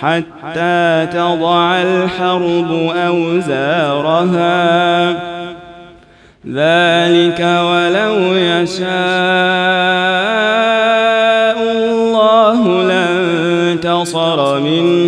حتى تضع الحرب أوزارها. ذلك ولو يشاء الله لانتصر منهم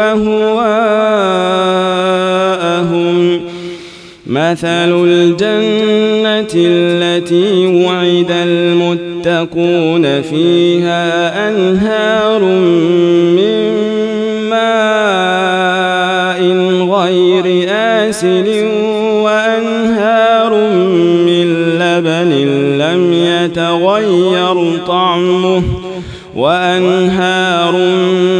أهواءهم. مثل الجنة التي وعد المتقون فيها أنهار من ماء غير آسن وأنهار من لبن لم يتغير طعمه وأنهار من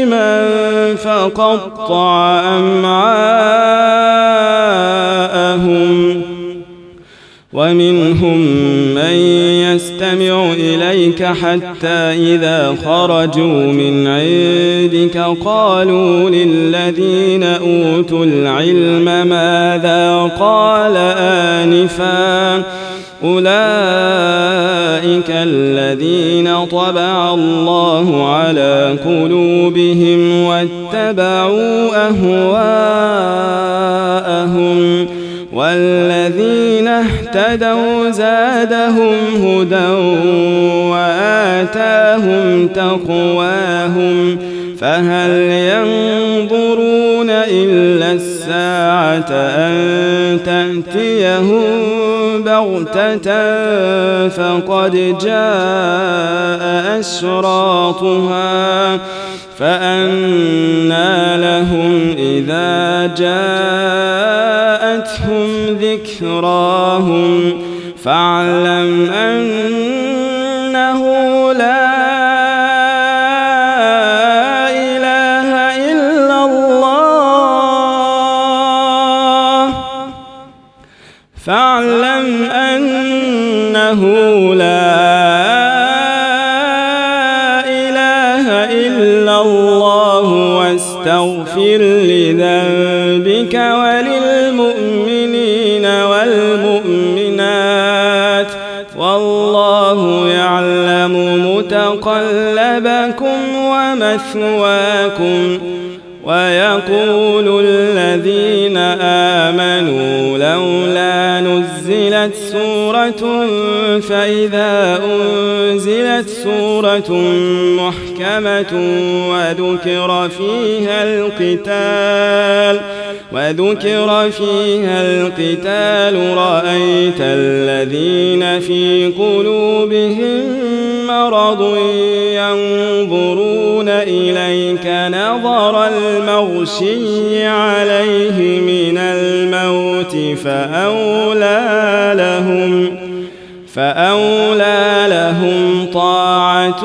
حميما فقطع أمعاءهم ومنهم من يستمع إليك حتى إذا خرجوا من عندك قالوا للذين أوتوا العلم ماذا قال آنفا أولئك الذين طبع الله على قلوبهم واتبعوا أهواءهم والذين اهتدوا زادهم هدى وآتاهم تقواهم فهل ينظرون إلا الساعة أن تأتيهم بغتة فقد جاء أشراطها فأنى لهم إذا جاءتهم ذكراهم فاعلم أنه واستغفر لذنبك وللمؤمنين والمؤمنات والله يعلم متقلبكم ومثواكم ويقول الذين آمنوا نزلت سورة فإذا أنزلت سورة محكمة وذكر فيها القتال وذكر فيها القتال رأيت الذين في قلوبهم مرض ينظرون إليك نظر المغشي عليه من الموت فأولى لهم فأولى لهم طاعة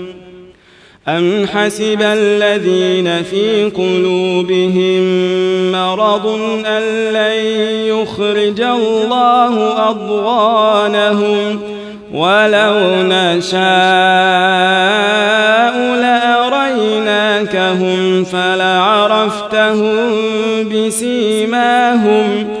أم حسب الذين في قلوبهم مرض أن لن يخرج الله أضغانهم ولو نشاء لأريناكهم فلعرفتهم بسيماهم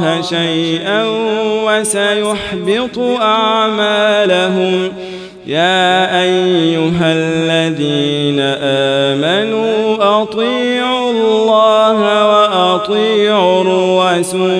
الله شيئا وسيحبط أعمالهم. يا أيها الذين آمنوا أطيعوا الله وأطيعوا الرسول.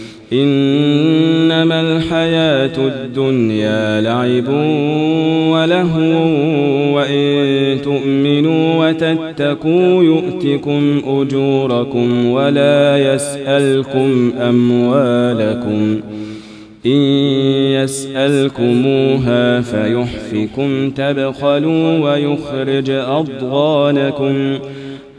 إنما الحياة الدنيا لعب ولهو وإن تؤمنوا وتتقوا يؤتكم أجوركم ولا يسألكم أموالكم إن يسألكموها فيحفكم تبخلوا ويخرج أضغانكم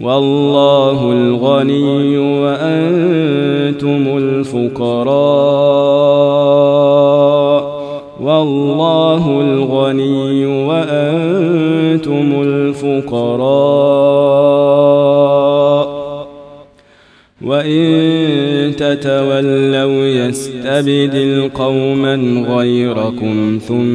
والله الغني وأنتم الفقراء. والله الغني وأنتم الفقراء. وإن تتولوا يستبدل قوما غيركم ثم